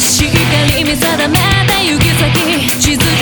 しっかり見定めた行き先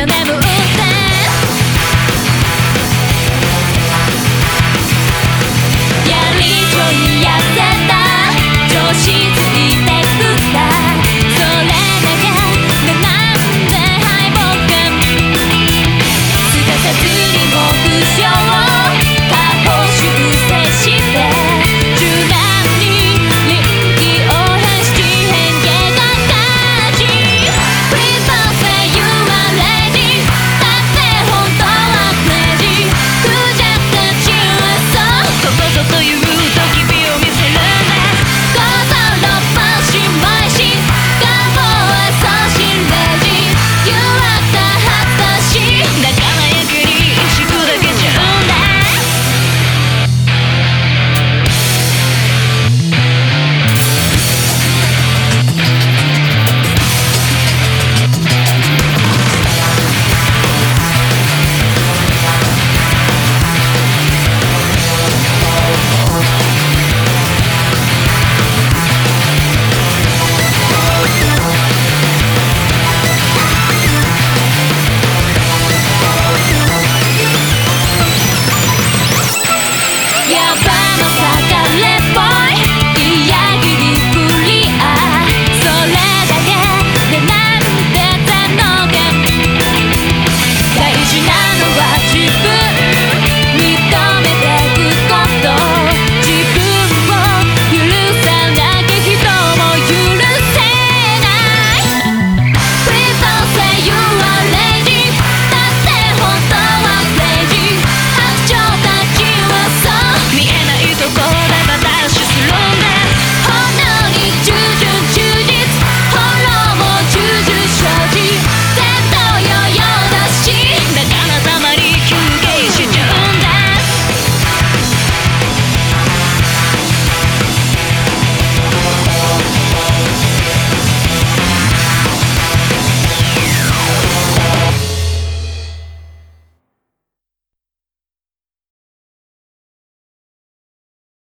その分全力で眠って